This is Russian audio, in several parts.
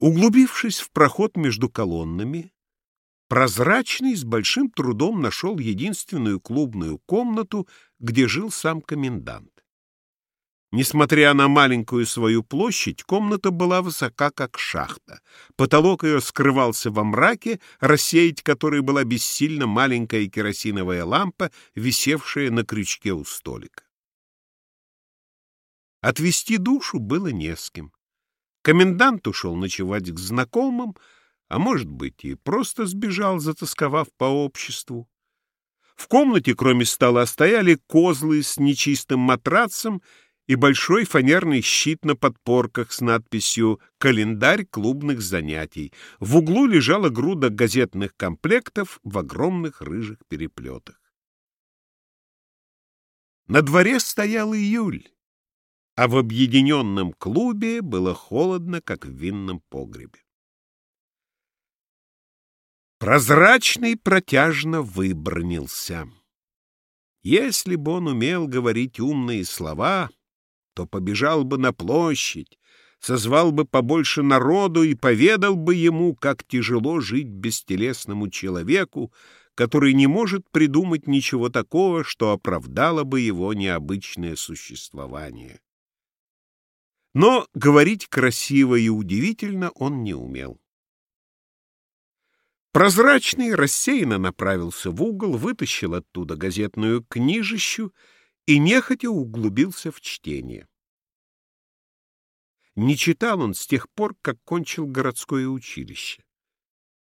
Углубившись в проход между колоннами, Прозрачный с большим трудом нашел единственную клубную комнату, где жил сам комендант. Несмотря на маленькую свою площадь, комната была высока, как шахта. Потолок ее скрывался во мраке, рассеять который была бессильно маленькая керосиновая лампа, висевшая на крючке у столика. Отвести душу было не с кем. Комендант ушел ночевать к знакомым, а может быть, и просто сбежал, затасковав по обществу. В комнате, кроме стола, стояли козлы с нечистым матрацем и большой фанерный щит на подпорках с надписью «Календарь клубных занятий». В углу лежала груда газетных комплектов в огромных рыжих переплетах. На дворе стоял июль, а в объединенном клубе было холодно, как в винном погребе. Прозрачный протяжно выбронился. Если бы он умел говорить умные слова, то побежал бы на площадь, созвал бы побольше народу и поведал бы ему, как тяжело жить бестелесному человеку, который не может придумать ничего такого, что оправдало бы его необычное существование. Но говорить красиво и удивительно он не умел. Прозрачный рассеянно направился в угол, вытащил оттуда газетную книжищу и нехотя углубился в чтение. Не читал он с тех пор, как кончил городское училище.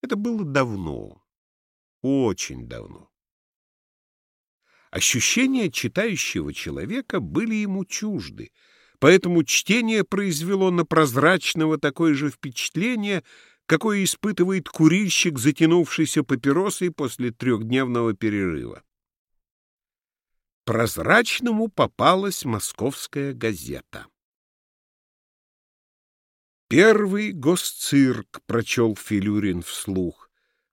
Это было давно, очень давно. Ощущения читающего человека были ему чужды, поэтому чтение произвело на прозрачного такое же впечатление — какое испытывает курильщик, затянувшийся папиросой после трехдневного перерыва. Прозрачному попалась московская газета. Первый госцирк, прочел Филюрин вслух.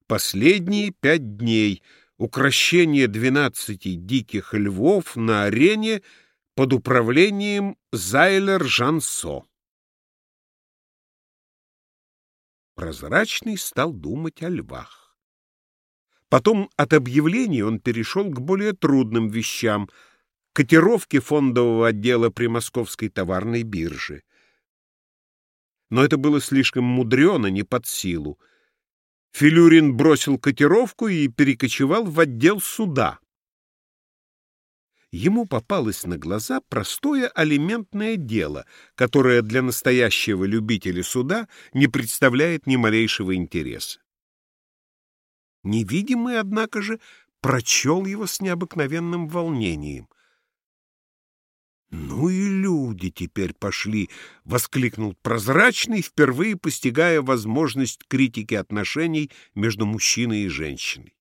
Последние пять дней. Укращение двенадцати диких львов на арене под управлением Зайлер-Жансо. Прозрачный стал думать о львах. Потом от объявлений он перешел к более трудным вещам — котировке фондового отдела при Московской товарной бирже. Но это было слишком мудрено, не под силу. Филюрин бросил котировку и перекочевал в отдел суда ему попалось на глаза простое алиментное дело, которое для настоящего любителя суда не представляет ни малейшего интереса. Невидимый, однако же, прочел его с необыкновенным волнением. «Ну и люди теперь пошли!» — воскликнул прозрачный, впервые постигая возможность критики отношений между мужчиной и женщиной.